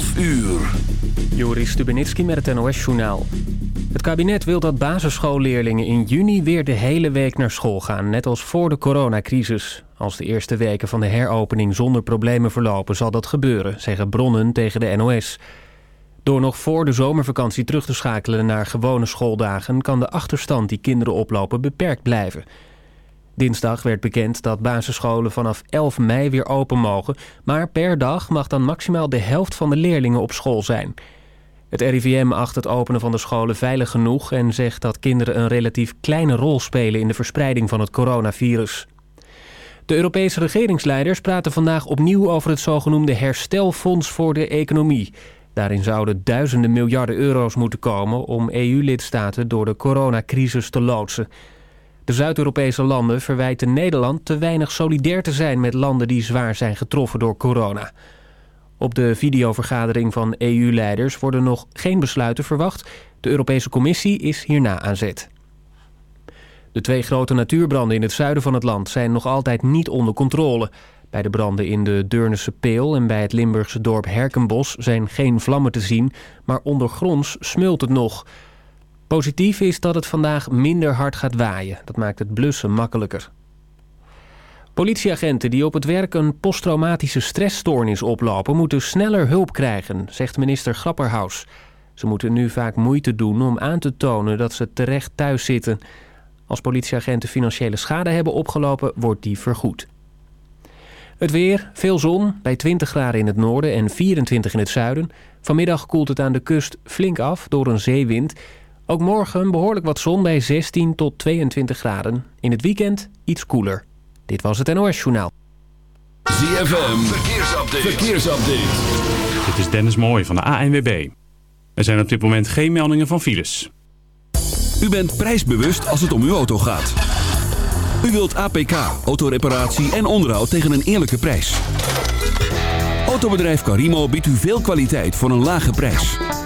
12 uur. Joris Stubenitski met het NOS-journaal. Het kabinet wil dat basisschoolleerlingen in juni weer de hele week naar school gaan... net als voor de coronacrisis. Als de eerste weken van de heropening zonder problemen verlopen... zal dat gebeuren, zeggen bronnen tegen de NOS. Door nog voor de zomervakantie terug te schakelen naar gewone schooldagen... kan de achterstand die kinderen oplopen beperkt blijven... Dinsdag werd bekend dat basisscholen vanaf 11 mei weer open mogen... maar per dag mag dan maximaal de helft van de leerlingen op school zijn. Het RIVM acht het openen van de scholen veilig genoeg... en zegt dat kinderen een relatief kleine rol spelen... in de verspreiding van het coronavirus. De Europese regeringsleiders praten vandaag opnieuw over het zogenoemde herstelfonds voor de economie. Daarin zouden duizenden miljarden euro's moeten komen om EU-lidstaten door de coronacrisis te loodsen. De Zuid-Europese landen verwijten Nederland te weinig solidair te zijn met landen die zwaar zijn getroffen door corona. Op de videovergadering van EU-leiders worden nog geen besluiten verwacht. De Europese Commissie is hierna aan zet. De twee grote natuurbranden in het zuiden van het land zijn nog altijd niet onder controle. Bij de branden in de Deurnense Peel en bij het Limburgse dorp Herkenbos zijn geen vlammen te zien, maar ondergronds smult het nog. Positief is dat het vandaag minder hard gaat waaien. Dat maakt het blussen makkelijker. Politieagenten die op het werk een posttraumatische stressstoornis oplopen... moeten sneller hulp krijgen, zegt minister Grapperhaus. Ze moeten nu vaak moeite doen om aan te tonen dat ze terecht thuis zitten. Als politieagenten financiële schade hebben opgelopen, wordt die vergoed. Het weer, veel zon, bij 20 graden in het noorden en 24 in het zuiden. Vanmiddag koelt het aan de kust flink af door een zeewind... Ook morgen behoorlijk wat zon bij 16 tot 22 graden. In het weekend iets koeler. Dit was het NOS Journaal. ZFM, verkeersupdate. verkeersupdate. Dit is Dennis Mooij van de ANWB. Er zijn op dit moment geen meldingen van files. U bent prijsbewust als het om uw auto gaat. U wilt APK, autoreparatie en onderhoud tegen een eerlijke prijs. Autobedrijf Carimo biedt u veel kwaliteit voor een lage prijs.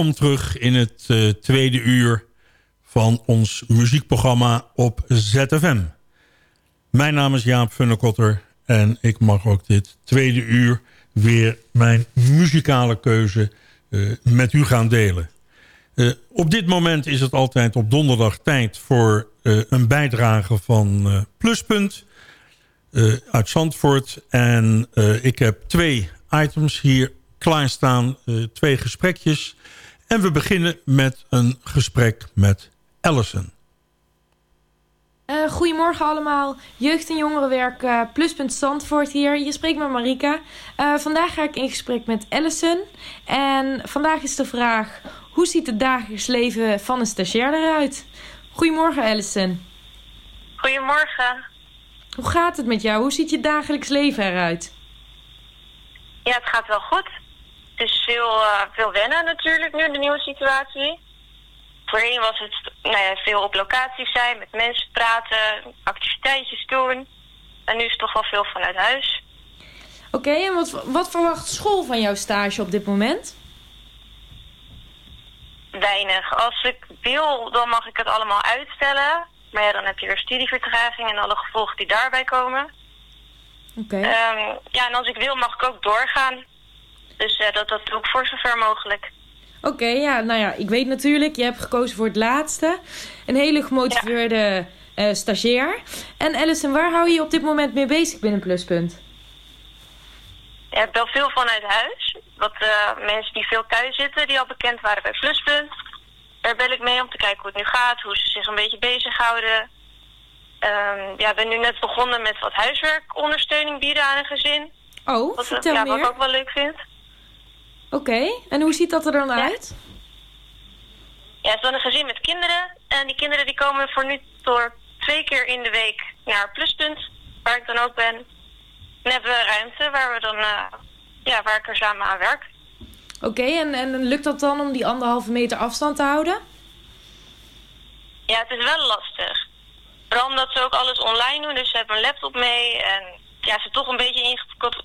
Welkom terug in het eh, tweede uur van ons muziekprogramma op ZFM. Mijn naam is Jaap Funnekotter en ik mag ook dit tweede uur weer mijn muzikale keuze eh, met u gaan delen. Eh, op dit moment is het altijd op donderdag tijd voor een bijdrage van Pluspunt uit Zandvoort. En ik heb twee items hier klaarstaan, twee gesprekjes. En we beginnen met een gesprek met Allison. Eh, goedemorgen allemaal. Jeugd- en jongerenwerk eh, Pluspunt Zandvoort hier. Je spreekt met Marika. Eh, vandaag ga ik in gesprek met Allison. En vandaag is de vraag... Hoe ziet het dagelijks leven van een stagiair eruit? Goedemorgen Allison. Goedemorgen. Hoe gaat het met jou? Hoe ziet je dagelijks leven eruit? Ja, het gaat wel goed. Het is veel, eh, veel wennen natuurlijk nu, de nieuwe situatie. Voorheen was het nou ja, veel op locaties zijn, met mensen praten, activiteitjes doen. En nu is het toch wel veel vanuit huis. Oké, en wat, wat verwacht school van jouw stage op dit moment? Weinig. Als ik wil, dan mag ik het allemaal uitstellen. Maar ja, dan heb je weer studievertraging en alle gevolgen die daarbij komen. Oké. Ehm, ja, en als ik wil, mag ik ook doorgaan. Dus eh, dat, dat doe ik voor zover mogelijk. Oké, ja, nou ja, ik weet natuurlijk, je hebt gekozen voor het laatste. Een hele gemotiveerde eh, stagiair. En Alison, waar hou je je op dit moment mee bezig binnen Pluspunt? Ik bel veel vanuit huis. Wat eh, mensen die veel thuis zitten, die al bekend waren bij Pluspunt. Daar bel ik mee om te kijken hoe het nu gaat, hoe ze zich een beetje bezighouden. Ehm ja, ik ben nu net begonnen met wat huiswerkondersteuning bieden aan een gezin. Oh, Wat, vertel ja, meer. wat ik ook wel leuk vind. Oké, en hoe ziet dat er dan uit? Ja, het is wel een gezin met kinderen. En die kinderen die komen voor nu door twee keer in de week naar Pluspunt, waar ik dan ook ben. En hebben we ruimte waar we dan, eh, ja, waar ik er samen aan werk. Oké, en, en lukt dat dan om die anderhalve meter afstand te houden? Ja, het is wel lastig. Vooral omdat ze ook alles online doen, dus ze hebben een laptop mee. En ja, het is toch een beetje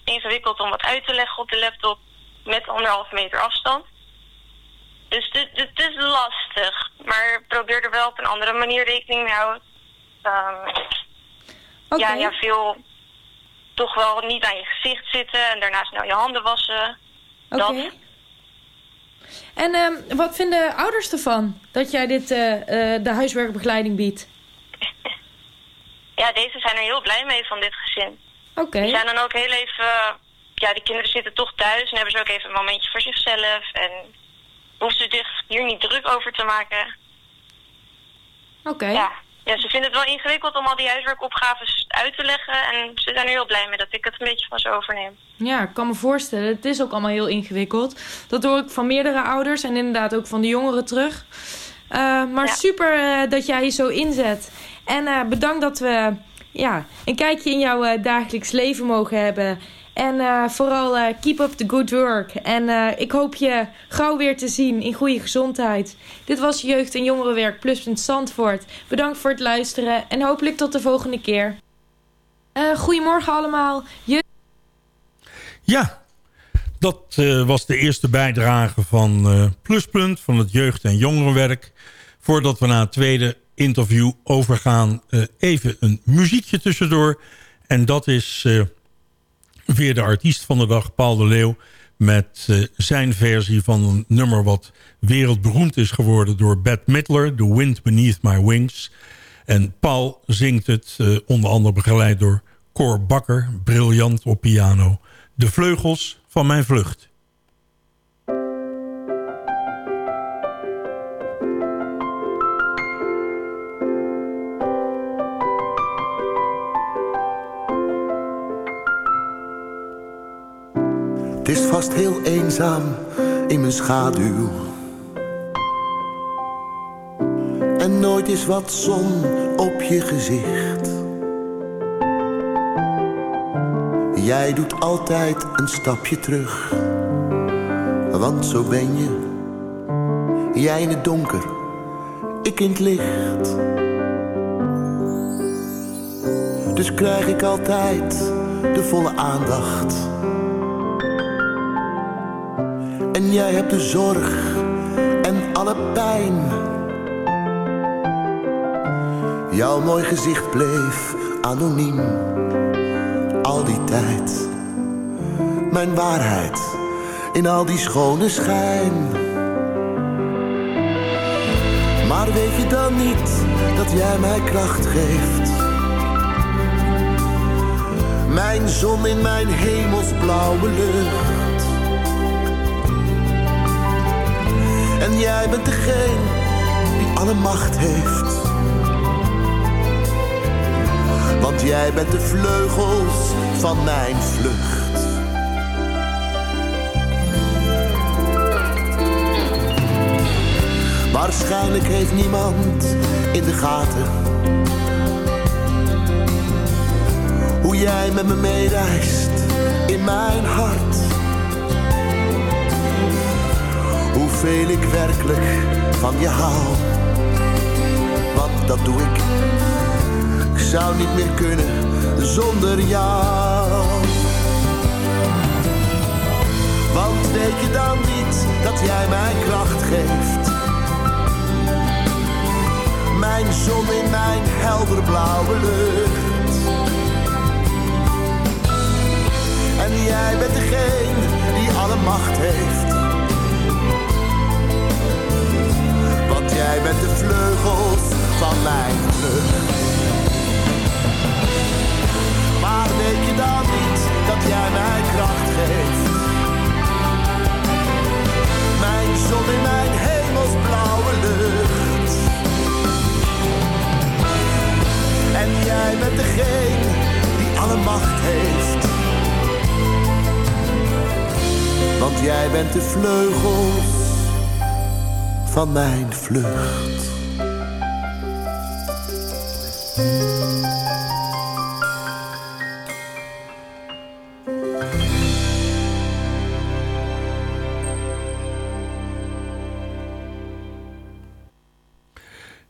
ingewikkeld om wat uit te leggen op de laptop met anderhalve meter afstand. Dus het, is lastig, maar probeer er wel op een andere manier rekening mee houden. Ehm, ja, ja, veel toch wel niet aan je gezicht zitten en daarna snel je handen wassen. Oké. En ehm, wat vinden ouders ervan dat jij dit, eh, eh, de huiswerkbegeleiding biedt? Ja, deze zijn er heel blij mee van dit gezin. Oké. Die zijn dan ook heel even... Ja, die kinderen zitten toch thuis en hebben ze ook even een momentje voor zichzelf. En hoeven ze zich hier niet druk over te maken. Oké. Ja. ja, ze vinden het wel ingewikkeld om al die huiswerkopgaves uit te leggen. En ze zijn er heel blij mee dat ik het een beetje van ze overneem. Ja, ik kan me voorstellen. Het is ook allemaal heel ingewikkeld. Dat hoor ik van meerdere ouders en inderdaad ook van de jongeren terug. Eh, maar super eh, dat jij je zo inzet. En eh, bedankt dat we ja, een kijkje in jouw dagelijks leven mogen hebben. En eh, vooral eh, keep up the good work. En eh, ik hoop je gauw weer te zien in goede gezondheid. Dit was Jeugd- en Jongerenwerk Pluspunt Zandvoort. Bedankt voor het luisteren en hopelijk tot de volgende keer. Goedemorgen allemaal. Je Ja, dat was de eerste bijdrage van Pluspunt, van het jeugd- en jongerenwerk. Voordat we naar het tweede interview overgaan, even een muziekje tussendoor. En dat is weer de artiest van de dag, Paul de Leeuw... met eh, zijn versie van een nummer wat wereldberoemd is geworden... door Bette Midler, The Wind Beneath My Wings. En Paul zingt het eh, onder andere begeleid door Cor Bakker, briljant op piano. De vleugels van mijn vlucht. Het is vast heel eenzaam in mijn schaduw. En nooit is wat zon op je gezicht. Jij doet altijd een stapje terug. Want zo ben je. Jij in het donker, ik in het licht. Dus krijg ik altijd de volle aandacht. En jij hebt de zorg en alle pijn. Jouw mooi gezicht bleef anoniem. Al die tijd. Mijn waarheid in al die schone schijn. Maar weet je dan niet dat jij mij kracht geeft? Mijn zon in mijn hemelsblauwe lucht. En jij bent degene die alle macht heeft. Want jij bent de vleugels van mijn vlucht. Waarschijnlijk heeft niemand in de gaten hoe jij met me meereist in mijn hart. Hoeveel ik werkelijk van je hou. Want dat doe ik. Ik zou niet meer kunnen zonder jou. Want weet je dan niet dat jij mij kracht geeft? Mijn zon in mijn helderblauwe lucht. En jij bent degene die alle macht heeft. Jij bent de vleugels van mijn vlucht. Maar weet je dan niet dat jij mij kracht geeft? Mijn zon in mijn hemelsblauwe lucht. En jij bent degene die alle macht heeft. Want jij bent de vleugels van mijn vlucht.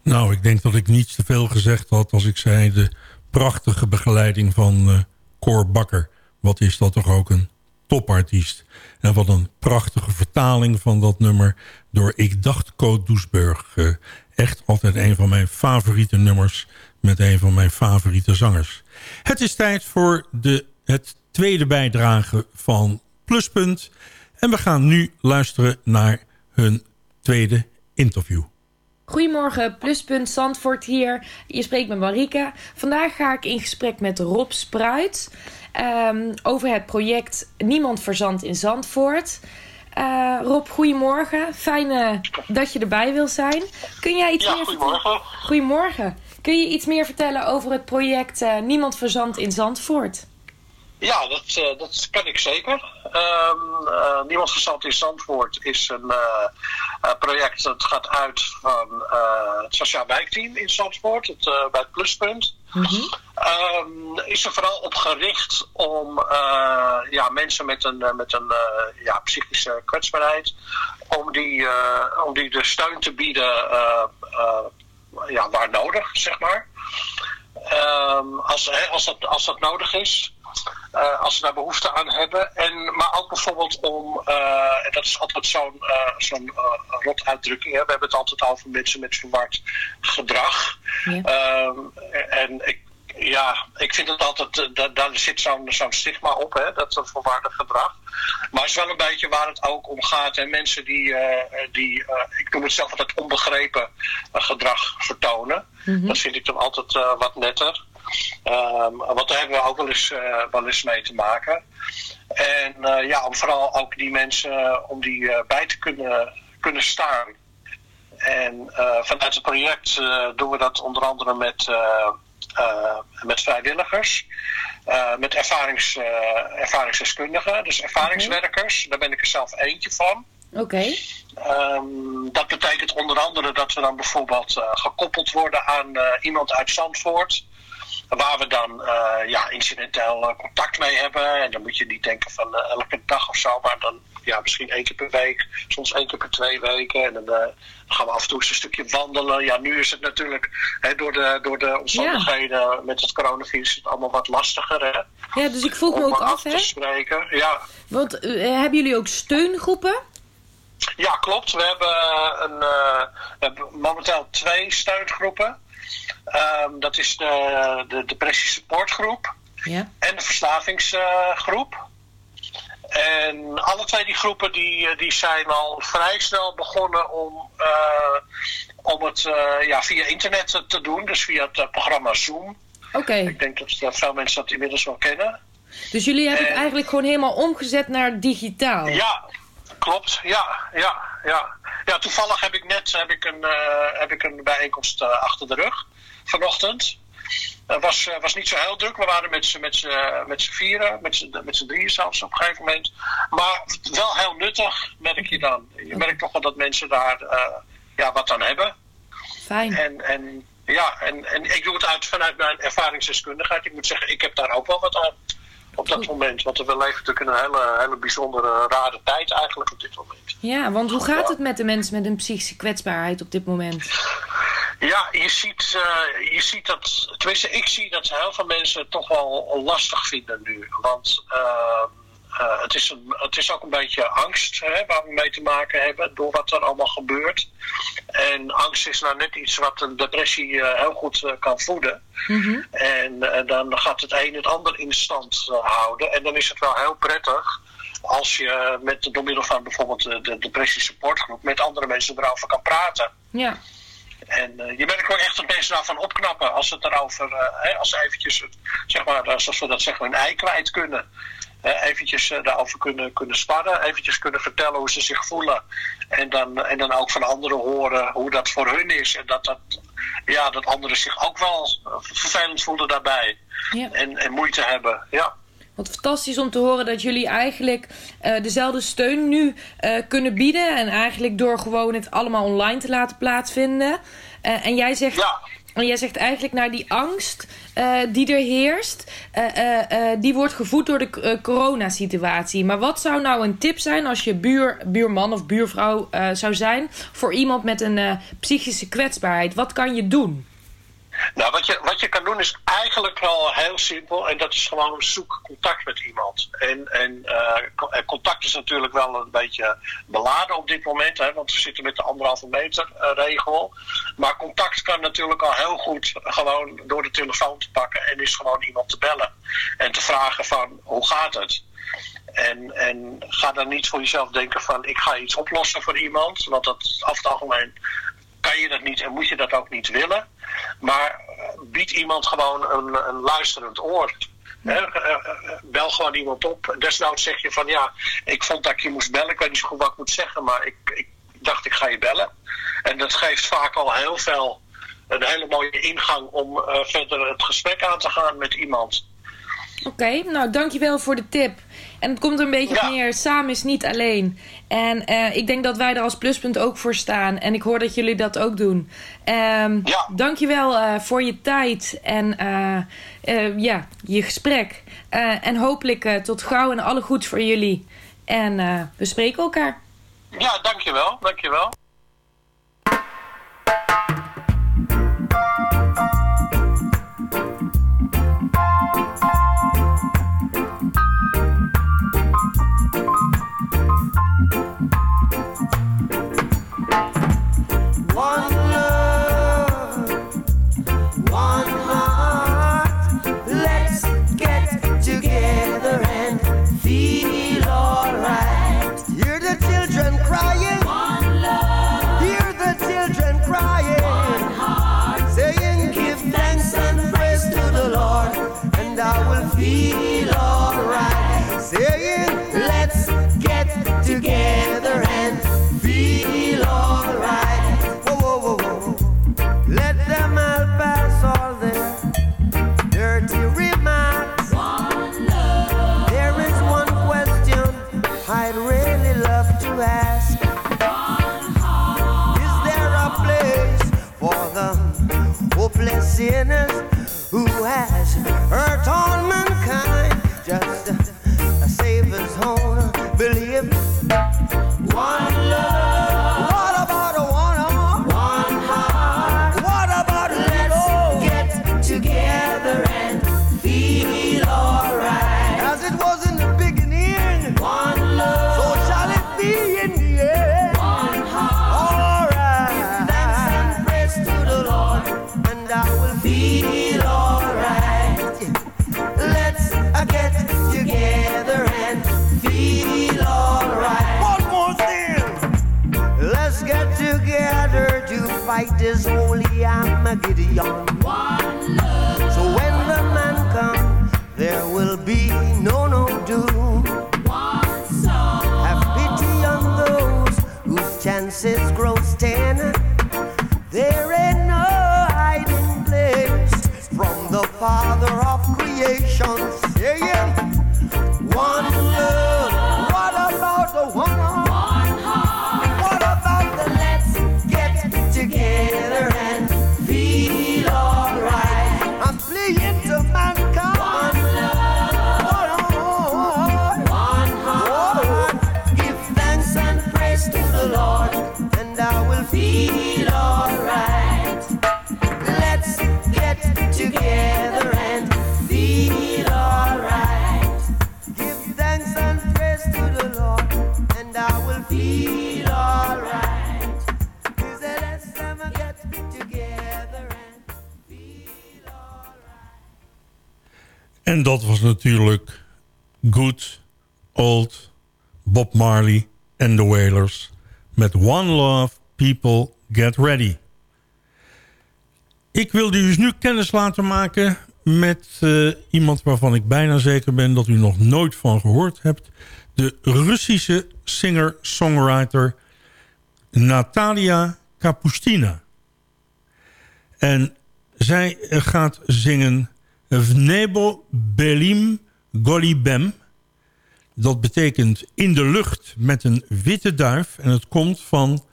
Nou, ik denk dat ik niets te veel gezegd had als ik zei... de prachtige begeleiding van eh Cor Bakker. Wat is dat toch ook een topartiest. En wat een prachtige vertaling van dat nummer... door Ik Dacht Code Doesburg. Eh, echt altijd een van mijn favoriete nummers... met een van mijn favoriete zangers. Het is tijd voor de, het tweede bijdrage van Pluspunt. En we gaan nu luisteren naar hun tweede interview. Goedemorgen, Pluspunt Zandvoort hier. Je spreekt met Marike. Vandaag ga ik in gesprek met Rob Spruit ehm, over het project Niemand Verzand in Zandvoort. Eh, Rob, goedemorgen. Fijn eh, dat je erbij wil zijn. Kun jij iets Ja, meer goedemorgen. Goedemorgen. Kun je iets meer vertellen over het project eh, Niemand Verzand in Zandvoort? Ja, dat, dat kan ik zeker. Ehm, eh, Niemand Gezant in Zandvoort is een project dat gaat uit van het Sociaal Wijkteam in Zandvoort, het, bij het Pluspunt. Ehm, is er vooral op gericht om eh, ja, mensen met een, eh, met een eh, ja, psychische kwetsbaarheid, om die, om die de steun te bieden ja, waar nodig, zeg maar. Ehm, als, als, dat, als dat nodig is. Eh, als ze daar behoefte aan hebben. En, maar ook bijvoorbeeld om, eh, en dat is altijd zo'n eh, zo'n eh, rot uitdrukking. Hè? We hebben het altijd over mensen met verward gedrag. Ehm, en ik, ja, ik vind het altijd, eh, da- daar zit zo'n zo'n stigma op, hè? dat verwarde gedrag. Maar het is wel een beetje waar het ook om gaat. En mensen die, eh, die eh, ik noem het zelf altijd onbegrepen eh, gedrag vertonen. Dat vind ik dan altijd eh, wat netter. Ehm, want daar hebben we ook wel eens, eh, wel eens mee te maken. En eh, ja, om vooral ook die mensen eh, om die bij te kunnen, kunnen staan. En vanuit het project doen we dat onder andere met, met vrijwilligers. met ervarings, ervaringsdeskundigen, dus ervaringswerkers. Daar ben ik er zelf eentje van. Oké. Ehm, dat betekent onder andere dat we dan bijvoorbeeld gekoppeld worden aan iemand uit Zandvoort. Waar we dan eh, ja, incidenteel eh, contact mee hebben. En dan moet je niet denken van eh, elke dag of zo, maar dan ja, misschien één keer per week, soms één keer per twee weken. En dan gaan we af en toe eens een stukje wandelen. Ja, nu is het natuurlijk hè, door, de, door de omstandigheden met het coronavirus het allemaal wat lastiger. Hè, Ja, dus ik vroeg me ook af, hè? te spreken. Ja, Want hebben jullie ook steungroepen? Ja, klopt. We hebben, een, we hebben momenteel twee steungroepen. Ehm, dat is de, de depressie supportgroep Ja. en de verslavingsgroep. en alle twee die groepen die, eh, die zijn al vrij snel begonnen om, eh, om het eh, ja, via internet te- doen. Dus via het programma Zoom. Oké. Ik denk dat veel mensen dat inmiddels wel kennen. Dus jullie hebben het En- eigenlijk gewoon helemaal omgezet naar digitaal? Ja, klopt. Ja, ja, ja. Ja, toevallig heb ik net heb ik een, eh, heb ik een bijeenkomst eh, achter de rug vanochtend. Het was, eh, was niet zo heel druk. We waren met z'n met met vieren, met z'n drieën zelfs op een gegeven moment. Maar wel heel nuttig, merk je dan. Je merkt toch wel dat mensen daar ja, wat aan hebben. Fijn. En, en, ja, en, en ik doe het uit vanuit mijn ervaringsdeskundigheid. Ik moet zeggen, ik heb daar ook wel wat aan op dat moment. Want we leven natuurlijk in een hele, hele bijzondere, rare tijd eigenlijk op dit moment. Ja, want hoe gaat het met de mensen met een psychische kwetsbaarheid op dit moment? Ja, je ziet, eh, je ziet dat, tenminste ik zie dat heel veel mensen het toch wel lastig vinden nu. Want eh, eh, het, is een, het is ook een beetje angst hè, waar we mee te maken hebben door wat er allemaal gebeurt. En angst is nou net iets wat een depressie eh, heel goed eh, kan voeden. En eh, dan gaat het een het ander in stand houden. En dan is het wel heel prettig als je met, door middel van bijvoorbeeld de, de depressie supportgroep met andere mensen erover kan praten. Ja. En je merkt ook echt dat mensen daarvan opknappen als ze het erover, hè, als ze eventjes, het, zeg maar, zoals we dat zeggen, hun ei kwijt kunnen. Eventjes eh, daarover kunnen, kunnen sparren, eventjes kunnen vertellen hoe ze zich voelen. En dan, en dan ook van anderen horen hoe dat voor hun is. En dat, dat, ja, dat anderen zich ook wel eh, vervelend voelen daarbij. Ja. En, en moeite hebben, ja. Wat fantastisch om te horen dat jullie eigenlijk eh, dezelfde steun nu kunnen bieden. En eigenlijk door gewoon het allemaal online te laten plaatsvinden. En, jij zegt, en jij zegt eigenlijk naar die angst eh, die er heerst. eh, eh, die wordt gevoed door de coronasituatie. Maar wat zou nou een tip zijn als je buur, buurman of buurvrouw zou zijn... voor iemand met een psychische kwetsbaarheid? Wat kan je doen? Nou, wat je, wat je kan doen is eigenlijk wel heel simpel. En dat is gewoon zoek contact met iemand. En, en eh, contact is natuurlijk wel een beetje beladen op dit moment. Hè, want we zitten met de anderhalve meter eh, regel. Maar contact kan natuurlijk al heel goed gewoon door de telefoon te pakken. En is gewoon iemand te bellen. En te vragen van hoe gaat het? en, en ga dan niet voor jezelf denken van ik ga iets oplossen voor iemand. Want dat af het algemeen kan je dat niet en moet je dat ook niet willen. Maar eh, bied iemand gewoon een, een luisterend oor. Hè, eh, eh, bel gewoon iemand op. Desnoods zeg je van ja, ik vond dat ik je moest bellen. Ik weet niet zo goed wat ik moet zeggen, maar ik, ik dacht ik ga je bellen. En dat geeft vaak al heel veel, een hele mooie ingang om eh, verder het gesprek aan te gaan met iemand. Oké, nou dankjewel voor de tip. En het komt er een beetje op neer, samen is niet alleen. En eh, ik denk dat wij er als pluspunt ook voor staan. En ik hoor dat jullie dat ook doen. Ehm Dankjewel eh voor je tijd en eh, ja, je gesprek. En hopelijk tot gauw en alle goeds voor jullie. En we spreken elkaar. Ja, dankjewel, dankjewel. Sinners who has En dat was natuurlijk Good Old Bob Marley en The Wailers met One Love, People Get Ready. Ik wilde u dus nu kennis laten maken met eh, iemand waarvan ik bijna zeker ben dat u nog nooit van gehoord hebt. De Russische singer-songwriter Natalia Kapustina. En zij gaat zingen Vnebo Belim Golibem. Dat betekent in de lucht met een witte duif. En het komt van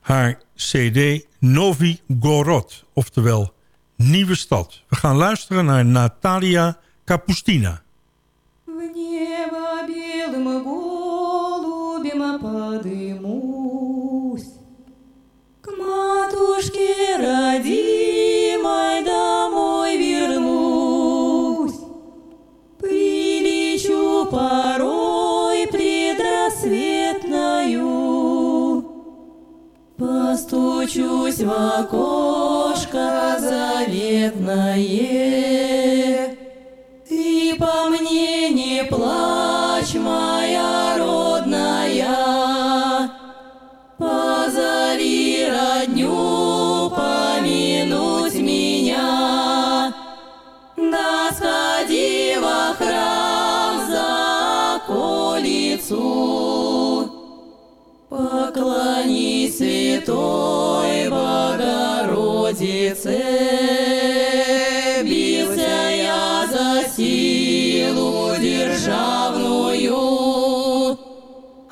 haar cd Novi Gorod. Oftewel Nieuwe Stad. We gaan luisteren naar Natalia Kapustina. В небо белым голубем подымусь, К матушке родимой порой предрассветною, Постучусь в окошко заветное, Ты по мне не плачь, моя Отцу. Поклонись Святой Богородице, бился я за силу державную,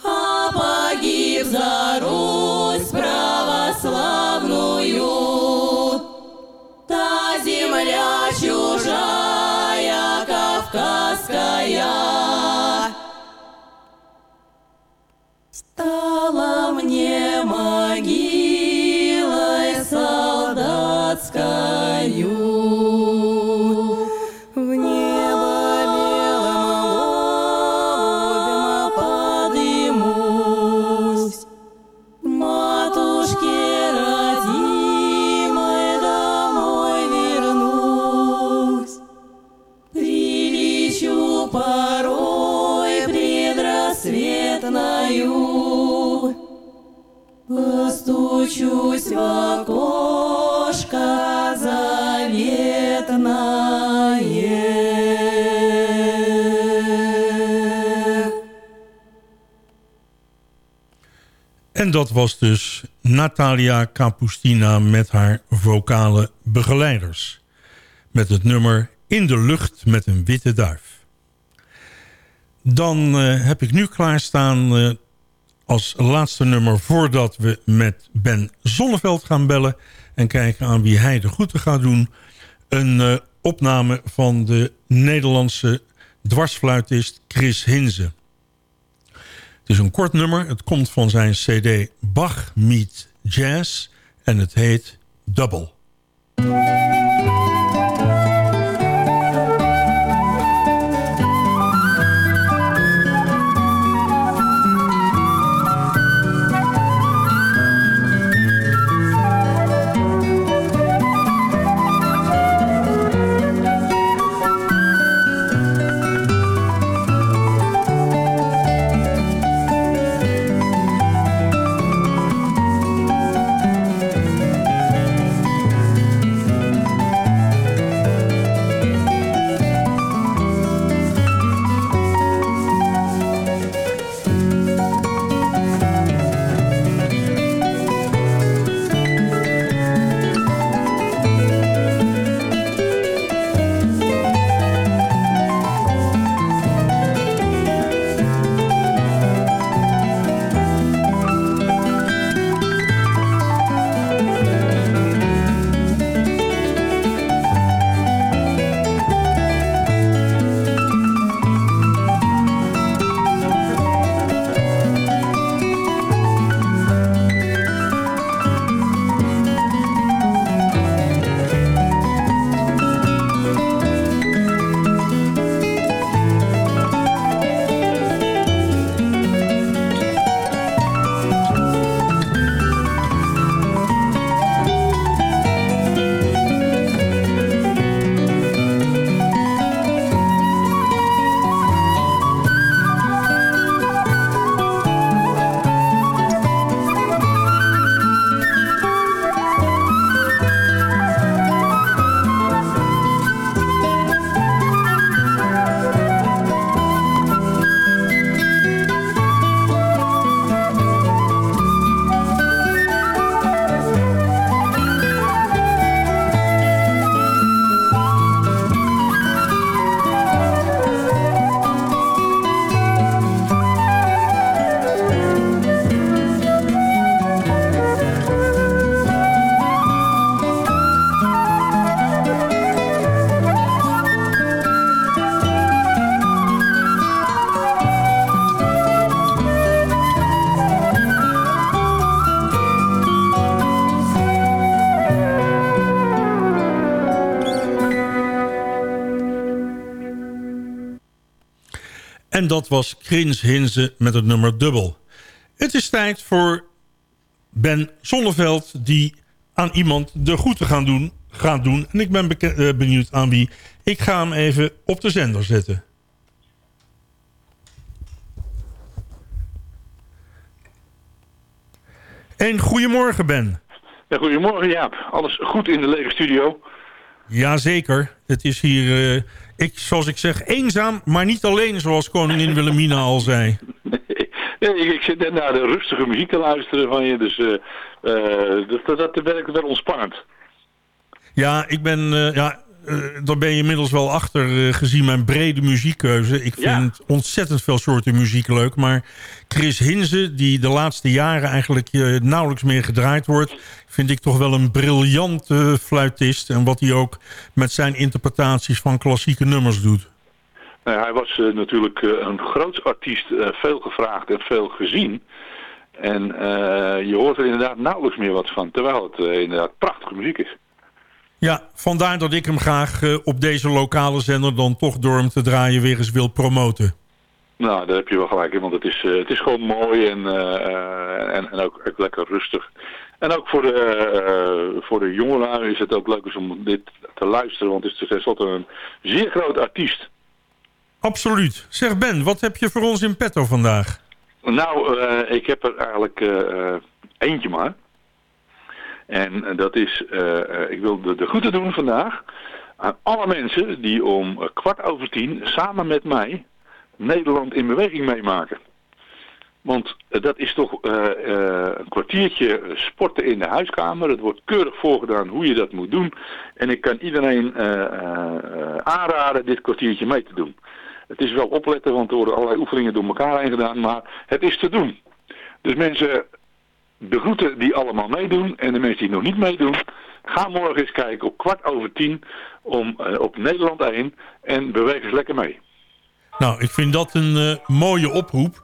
а погиб за Русь православную. Та земля чужая, кавказская, En dat was dus Natalia Capustina met haar vocale begeleiders. Met het nummer In de lucht met een witte duif. Dan eh, heb ik nu klaarstaan eh, als laatste nummer... voordat we met Ben Zonneveld gaan bellen... en kijken aan wie hij de groeten gaat doen... een eh, opname van de Nederlandse dwarsfluitist Chris Hinze. Het is een kort nummer. Het komt van zijn cd Bach Meet Jazz. En het heet Double. En dat was Krins Hinze met het nummer Dubbel. Het is tijd voor Ben Zonneveld die aan iemand de groeten gaan doen, gaat doen. En ik ben eh, benieuwd aan wie. Ik ga hem even op de zender zetten. En goedemorgen Ben. Ja, goedemorgen Jaap. Alles goed in de lege studio? Jazeker. Het is hier, eh, ik, zoals ik zeg, eenzaam, maar niet alleen zoals koningin Wilhelmina al zei. Ja, ik, zit net naar de rustige muziek te luisteren van je, dus eh, eh, dat, dat, werkt wel ontspannend. Ja, ik ben... eh, ja, daar ben je inmiddels wel achter eh, gezien mijn brede muziekkeuze. Ik vind ontzettend veel soorten muziek leuk. Maar Chris Hinze, die de laatste jaren eigenlijk eh, nauwelijks meer gedraaid wordt... vind ik toch wel een briljante fluitist. En wat hij ook met zijn interpretaties van klassieke nummers doet. Nou, hij was eh, natuurlijk eh, een groot artiest, eh, veel gevraagd en veel gezien. En eh, je hoort er inderdaad nauwelijks meer wat van, terwijl het eh, inderdaad prachtige muziek is. Ja, vandaar dat ik hem graag eh, op deze lokale zender... dan toch door hem te draaien weer eens wil promoten. Nou, daar heb je wel gelijk in, want het is, eh, het is gewoon mooi en, eh, en, en ook, ook lekker rustig. En ook voor de, voor de jongeren is het ook leuk om dit te luisteren, want het is tenslotte een zeer groot artiest. Absoluut. Zeg Ben, wat heb je voor ons in petto vandaag? Nou, ik heb er eigenlijk eentje maar. En eh, dat is, eh, eh, ik wil de, de groeten doen vandaag aan alle mensen die om kwart over tien samen met mij Nederland in beweging meemaken. Want dat is toch eh, eh, een kwartiertje sporten in de huiskamer. Het wordt keurig voorgedaan hoe je dat moet doen. En ik kan iedereen eh, aanraden dit kwartiertje mee te doen. Het is wel opletten, want er worden allerlei oefeningen door elkaar heen gedaan. Maar het is te doen. Dus mensen, de groeten die allemaal meedoen en de mensen die nog niet meedoen... ga morgen eens kijken op kwart over tien om, eh, op Nederland 1 en beweeg eens lekker mee. Nou, ik vind dat een eh, mooie oproep.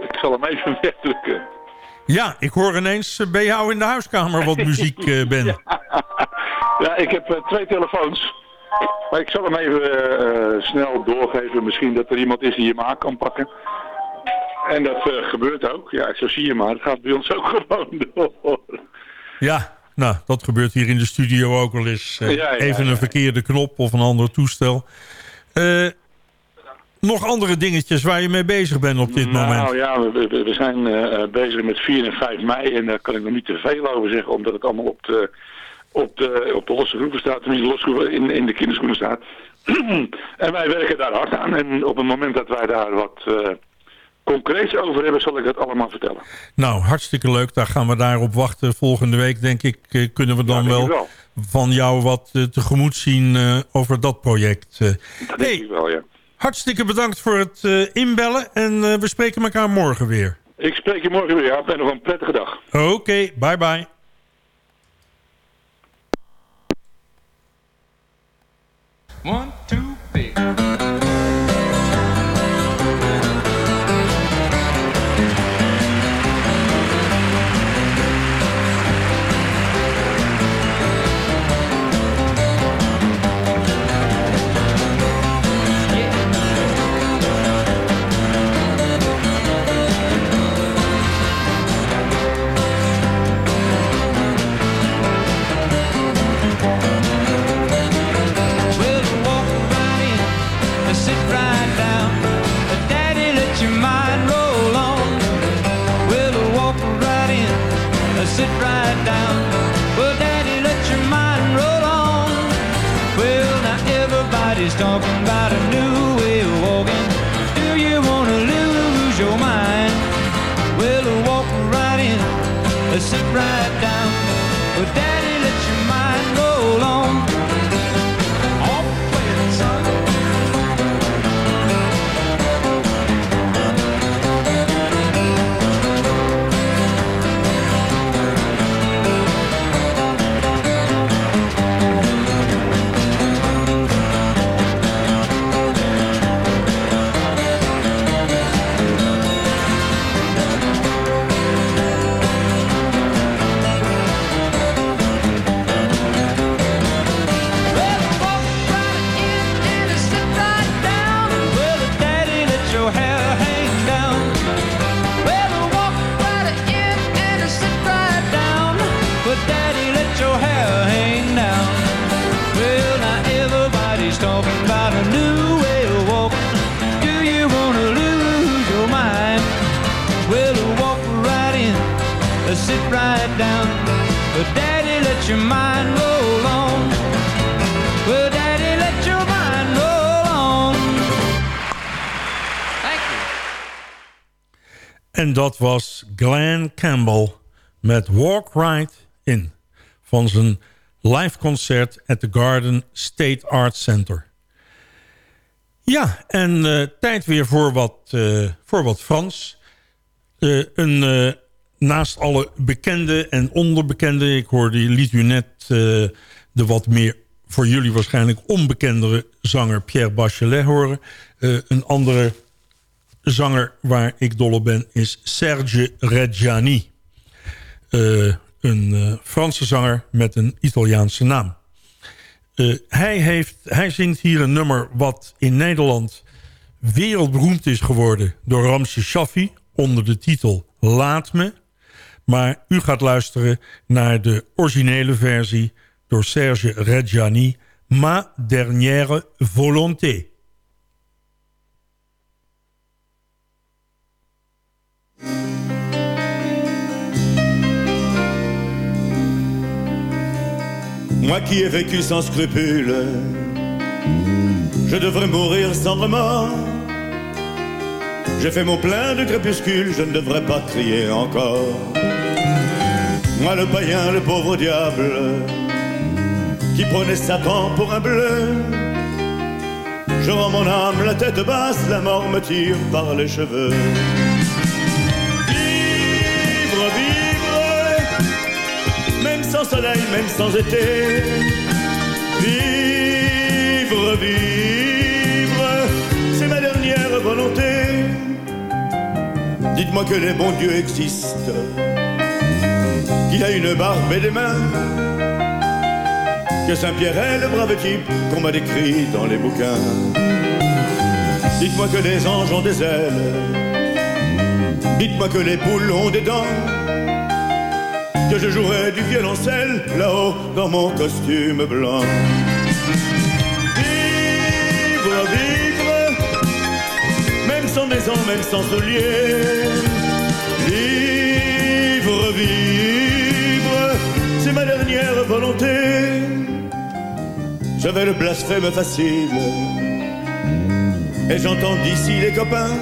Ik zal hem even wegdrukken. Ja, ik hoor ineens eh, bij jou in de huiskamer wat muziek, Ben. Ja, ik heb twee telefoons. Maar ik zal hem even snel doorgeven. Misschien dat er iemand is die hem aan kan pakken. En dat eh, gebeurt ook. Ja, zo zie je maar. Het gaat bij ons ook gewoon door. Ja, nou, dat gebeurt hier in de studio ook wel eens. Eh, Ja, ja, even een verkeerde knop of een ander toestel. Eh, nog andere dingetjes waar je mee bezig bent op dit moment? Nou ja, we, we, we zijn bezig met 4 en 5 mei. En daar kan ik nog niet te veel over zeggen. Omdat het allemaal op de, op de, op de losse groepen staat. Tenminste, losse groepen in, in de kinderschoenen staat. en wij werken daar hard aan. En op het moment dat wij daar wat concreets over hebben, zal ik dat allemaal vertellen. Nou, hartstikke leuk. Daar gaan we daarop wachten. Volgende week, denk ik, eh, kunnen we dan Ja, wel, van jou wat eh, tegemoet zien eh, over dat project. Dat denk ik wel, ja. hartstikke bedankt voor het eh, inbellen. En eh, we spreken elkaar morgen weer. Ik spreek je morgen weer. Ja, en nog een prettige dag. Oké, bye bye. One, two, three. your mind roll on. Well, Daddy, let. Thank you. En dat was Glenn Campbell met Walk Right In van zijn live concert at the Garden State Arts Center. Ja, en eh, tijd weer voor wat, uh, voor wat Frans. Eh, een naast alle bekende en onderbekende... ik hoorde, liet u net eh, de wat meer voor jullie waarschijnlijk onbekendere zanger Pierre Bachelet horen. Eh, een andere zanger waar ik dol op ben is Serge Reggiani. Eh, een Franse zanger met een Italiaanse naam. Hij, heeft, hij zingt hier een nummer wat in Nederland wereldberoemd is geworden... door Ramse Shaffi onder de titel Laat Me. Maar u gaat luisteren naar de originele versie door Serge Reggiani... Ma dernière volonté. Moi qui ai vécu sans scrupule, je devrais mourir sans remords. J'ai fait mon plein de crépuscule, je ne devrais pas crier encore. Moi le païen, le pauvre diable, qui prenait Satan pour un bleu. Je rends mon âme la tête basse, la mort me tire par les cheveux. Vivre, vivre, même sans soleil, même sans été. Vivre, vivre, c'est ma dernière volonté. Dites-moi que les bons dieux existent, qu'il a une barbe et des mains, que Saint-Pierre est le brave type qu'on m'a décrit dans les bouquins. Dites-moi que les anges ont des ailes, dites-moi que les poules ont des dents que je jouerai du violoncelle là-haut dans mon costume blanc. Maison, même sans souliers. Vivre, vivre, c'est ma dernière volonté. J'avais le blasphème facile, et j'entends d'ici les copains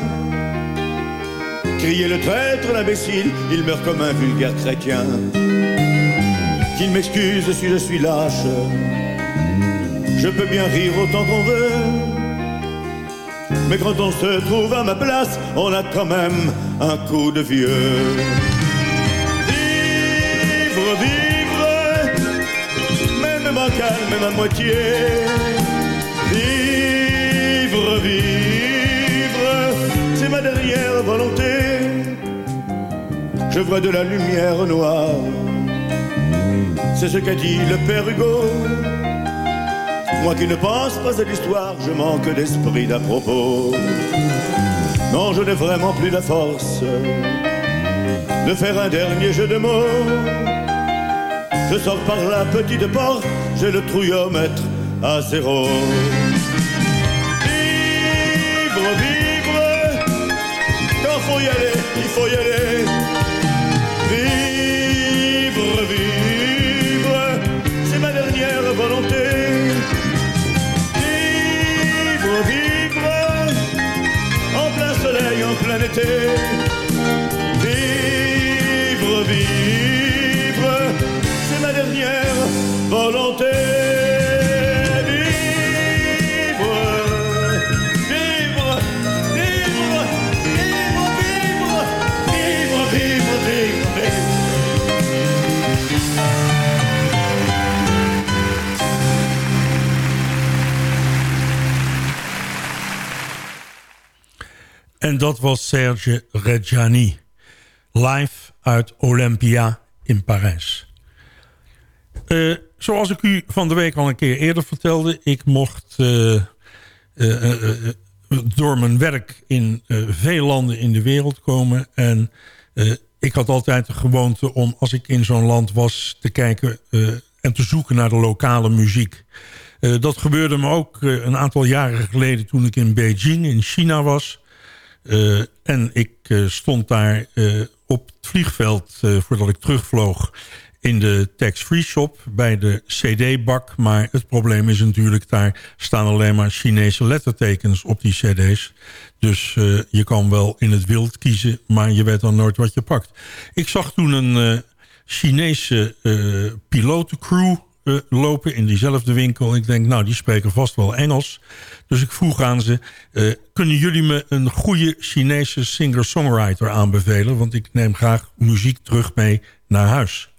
crier le traître, l'imbécile, il meurt comme un vulgaire chrétien. Qu'il m'excuse si je suis lâche, je peux bien rire autant qu'on veut. Mais quand on se trouve à ma place, on a quand même un coup de vieux. Vivre, vivre, même bancal, même à moitié. Vivre, vivre, c'est ma dernière volonté. Je vois de la lumière noire. C'est ce qu'a dit le père Hugo. Moi qui ne pense pas à l'histoire, je manque d'esprit d'à propos. Non, je n'ai vraiment plus la force de faire un dernier jeu de mots. Je sors par la petite porte, j'ai le trouillomètre à zéro. Vivre, vivre, quand faut y aller, il faut y aller. Vivre, vivre, c'est ma dernière volonté. En dat was Serge Reggiani. Live uit Olympia in Parijs. Eh, zoals ik u van de week al een keer eerder vertelde... ik mocht eh, eh, door mijn werk in veel landen in de wereld komen. En ik had altijd de gewoonte om, als ik in zo'n land was... te kijken en te zoeken naar de lokale muziek. Dat gebeurde me ook een aantal jaren geleden... toen ik in Beijing in China was... Uh, en ik uh, stond daar uh, op het vliegveld, voordat ik terugvloog... in de tax-free shop bij de cd-bak. Maar het probleem is natuurlijk, daar staan alleen maar Chinese lettertekens op die cd's. Dus eh, je kan wel in het wild kiezen, maar je weet dan nooit wat je pakt. Ik zag toen een eh, Chinese eh pilotencrew eh, lopen in diezelfde winkel. Ik denk, nou, die spreken vast wel Engels. Dus ik vroeg aan ze, eh, kunnen jullie me een goede Chinese singer-songwriter aanbevelen? Want ik neem graag muziek terug mee naar huis.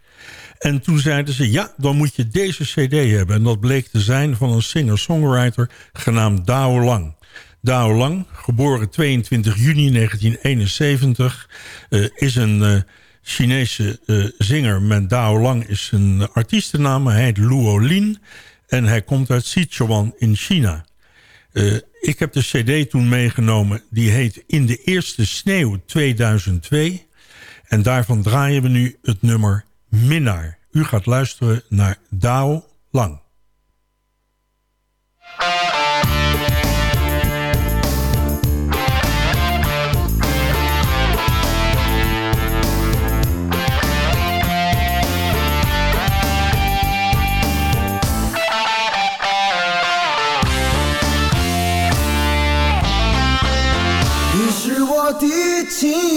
En toen zeiden ze, ja, dan moet je deze cd hebben. En dat bleek te zijn van een singer-songwriter genaamd Dao Lang. Dao Lang, geboren 22 juni 1971, eh, is een eh, Chinese eh, zinger. Met Dao Lang is een artiestennaam. Hij heet Luo Lin en hij komt uit Sichuan in China. Eh, ik heb de cd toen meegenomen. Die heet In de Eerste Sneeuw 2002. En daarvan draaien we nu het nummer Minnaar. U gaat luisteren naar Dao Lang. see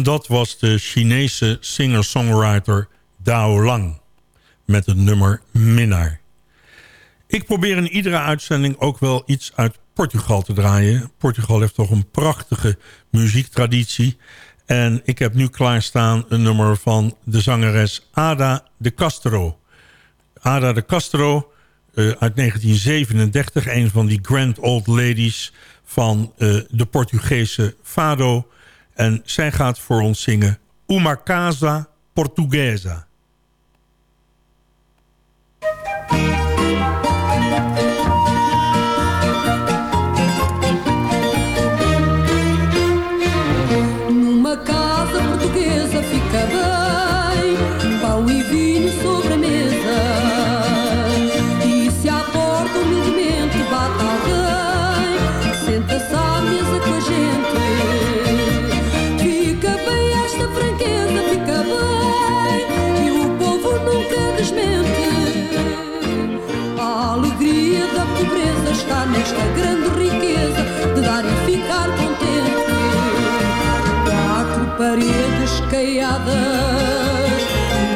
En dat was de Chinese singer-songwriter Dao Lang. Met het nummer Minnaar. Ik probeer in iedere uitzending ook wel iets uit Portugal te draaien. Portugal heeft toch een prachtige muziektraditie. En ik heb nu klaarstaan een nummer van de zangeres Ada de Castro. Ada de Castro eh, uit 1937. Een van die grand old ladies van eh, de Portugese Fado. En zij gaat voor ons zingen Uma Casa Portuguesa.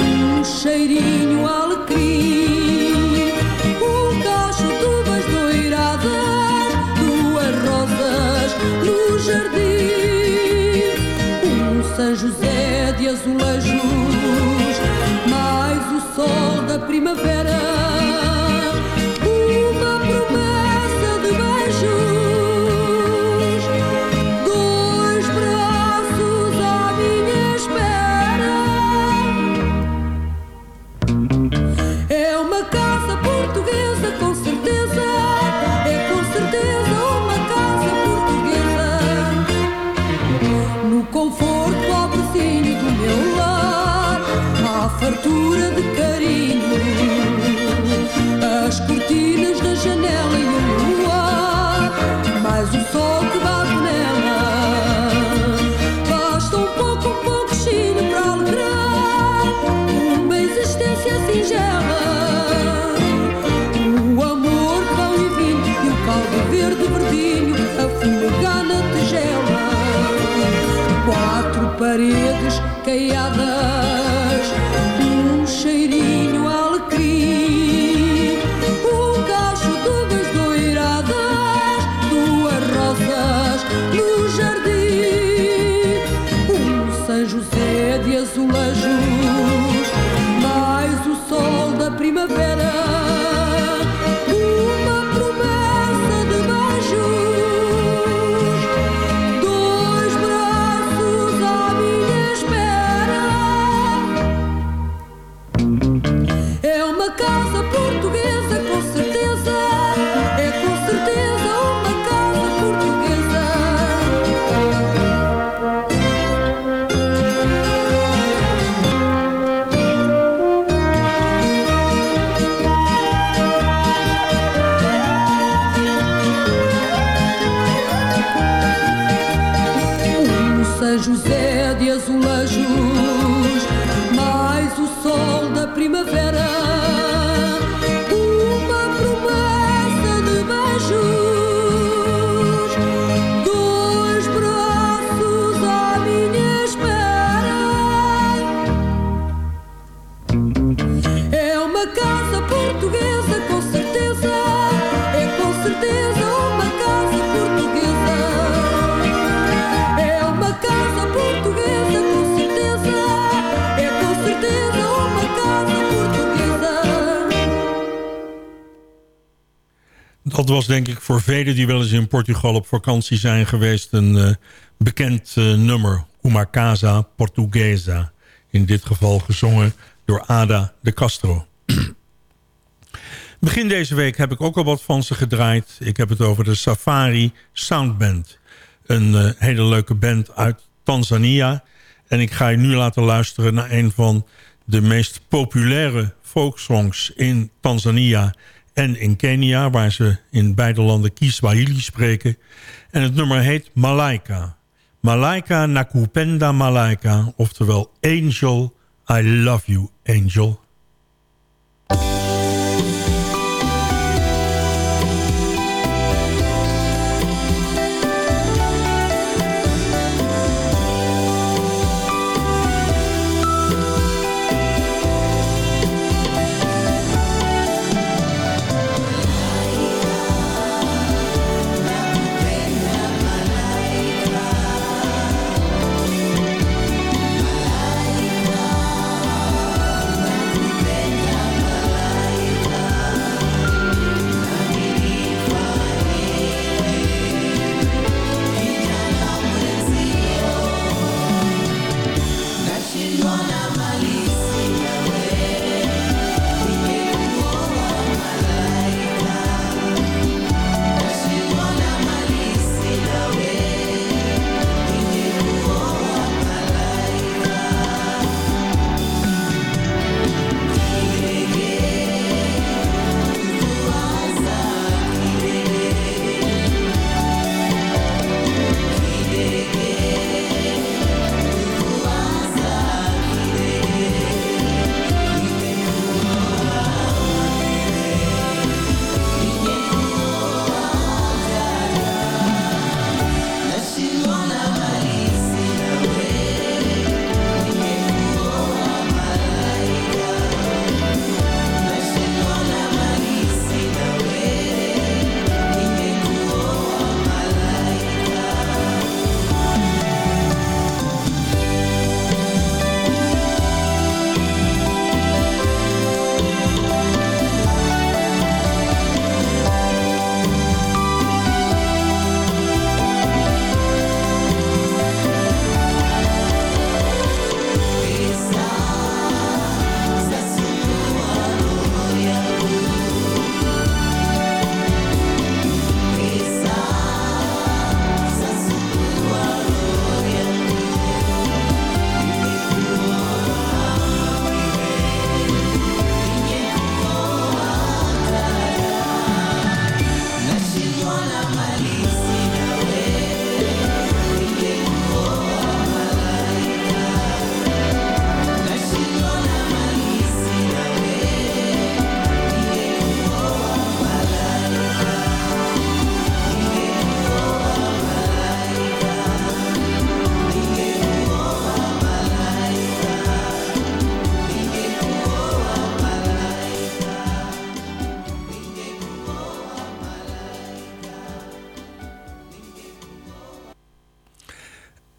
Um cheirinho alecrim, um cacho de uvas doiradas, duas rosas no jardim, um São José de azulejos, mais o sol da primavera. azulejo was denk ik voor velen die wel eens in Portugal op vakantie zijn geweest... een eh, bekend eh, nummer, Uma Casa Portuguesa. In dit geval gezongen door Ada de Castro. Begin deze week heb ik ook al wat van ze gedraaid. Ik heb het over de Safari Soundband. Een eh, hele leuke band uit Tanzania. En ik ga je nu laten luisteren naar een van de meest populaire folksongs in Tanzania en in Kenia, waar ze in beide landen Kiswahili spreken. En het nummer heet Malaika. Malaika Nakupenda Malaika, oftewel Angel, I love you Angel.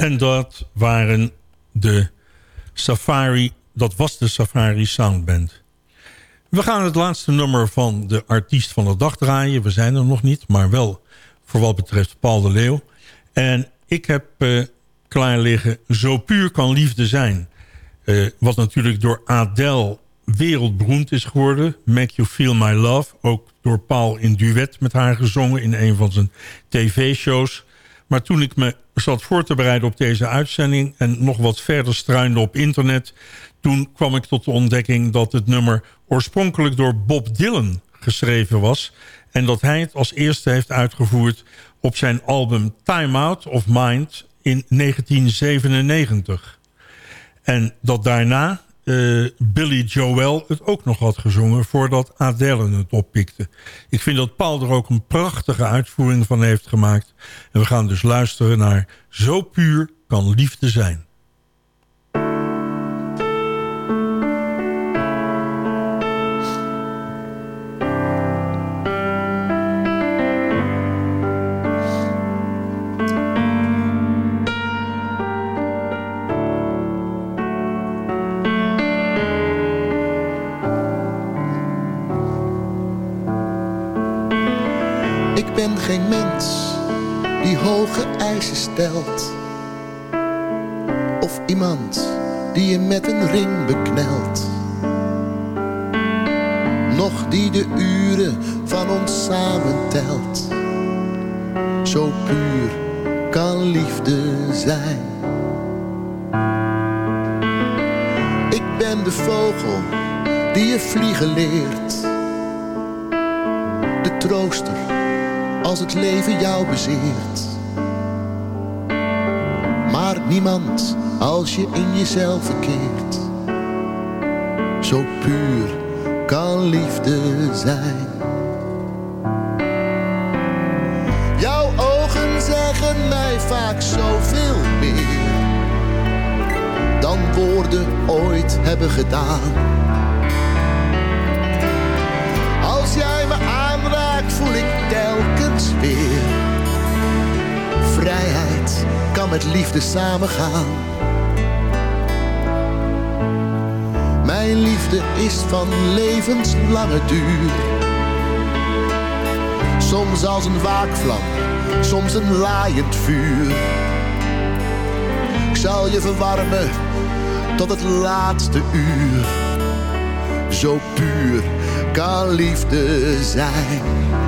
En dat waren de Safari, dat was de Safari Soundband. We gaan het laatste nummer van de artiest van de dag draaien. We zijn er nog niet, maar wel voor wat betreft Paul de Leeuw. En ik heb eh, klaar liggen Zo puur kan liefde zijn. Eh, wat natuurlijk door Adele wereldberoemd is geworden. Make You Feel My Love. Ook door Paul in duet met haar gezongen in een van zijn tv-shows. Maar toen ik me zat voor te bereiden op deze uitzending... en nog wat verder struinde op internet... toen kwam ik tot de ontdekking dat het nummer oorspronkelijk door Bob Dylan geschreven was... en dat hij het als eerste heeft uitgevoerd op zijn album Time Out of Mind in 1997. En dat daarna eh, Billy Joel het ook nog had gezongen... voordat Adele het oppikte. Ik vind dat Paul er ook een prachtige uitvoering van heeft gemaakt. En we gaan dus luisteren naar Zo puur kan liefde zijn. Ik ben geen mens die hoge eisen stelt. Of iemand die je met een ring beknelt. Nog die de uren van ons samen telt. Zo puur kan liefde zijn. Ik ben de vogel die je vliegen leert. De trooster als het leven jou bezeert. Maar niemand als je in jezelf verkeert. Zo puur kan liefde zijn. Jouw ogen zeggen mij vaak zoveel meer dan woorden ooit hebben gedaan. Voel ik telkens weer. Vrijheid kan met liefde samengaan. Mijn liefde is van levenslange duur. Soms als een waakvlam, soms een laaiend vuur. Ik zal je verwarmen tot het laatste uur. Zo puur kan liefde zijn.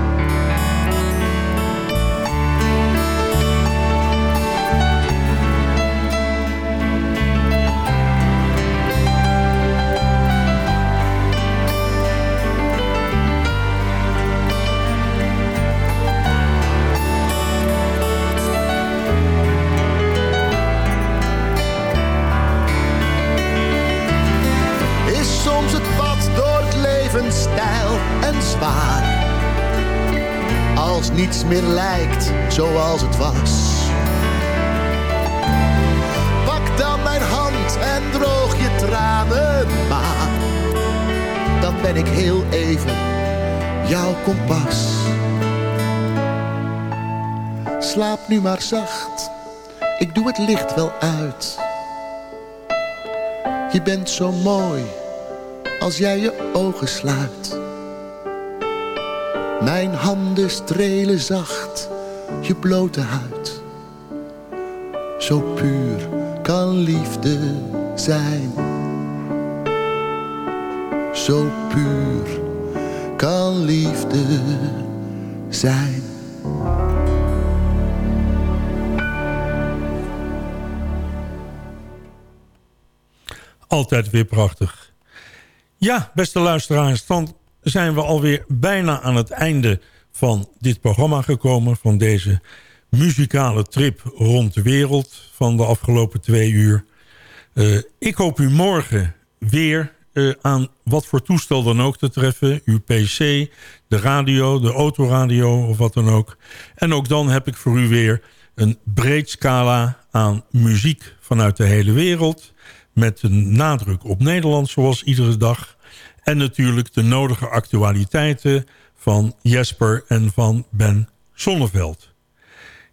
En. Als niets meer lijkt zoals het was. Pak dan mijn hand en droog je tranen maar. Dan ben ik heel even jouw kompas. Slaap nu maar zacht, ik doe het licht wel uit. Je bent zo mooi als jij je ogen sluit. Mijn handen strelen zacht je blote huid. Zo puur kan liefde zijn. Zo puur kan liefde zijn. Altijd weer prachtig. Ja, beste luisteraars, dan zijn we alweer bijna aan het einde van dit programma gekomen. Van deze muzikale trip rond de wereld van de afgelopen twee uur. Eh, ik hoop u morgen weer eh, aan wat voor toestel dan ook te treffen. Uw pc, de radio, de autoradio of wat dan ook. En ook dan heb ik voor u weer een breed scala aan muziek vanuit de hele wereld. Met een nadruk op Nederland zoals iedere dag. En natuurlijk de nodige actualiteiten van Jesper en van Ben Sonneveld.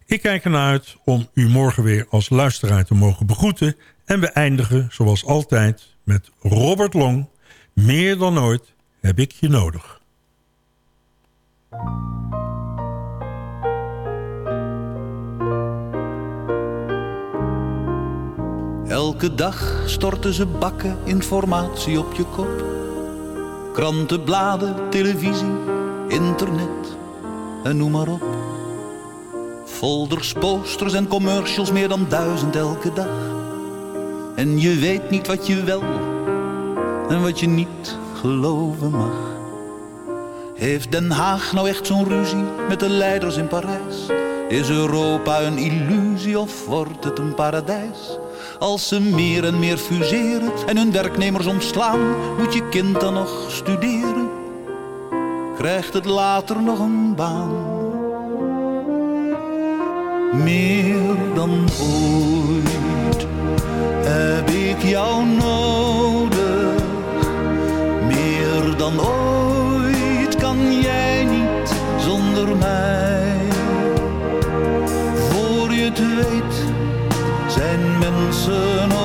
Ik kijk ernaar uit om u morgen weer als luisteraar te mogen begroeten. En we eindigen zoals altijd met Robert Long. Meer dan ooit heb ik je nodig. Elke dag storten ze bakken informatie op je kop. Kranten, bladen, televisie, internet en noem maar op. Folders, posters en commercials, meer dan duizend elke dag. En je weet niet wat je wel en wat je niet geloven mag. Heeft Den Haag nou echt zo'n ruzie met de leiders in Parijs? Is Europa een illusie of wordt het een paradijs? Als ze meer en meer fuseren en hun werknemers ontslaan, moet je kind dan nog studeren? Krijgt het later nog een baan? Meer dan ooit heb ik jou nodig. Meer dan ooit kan jij niet zonder mij. Voor je het weet zijn mensen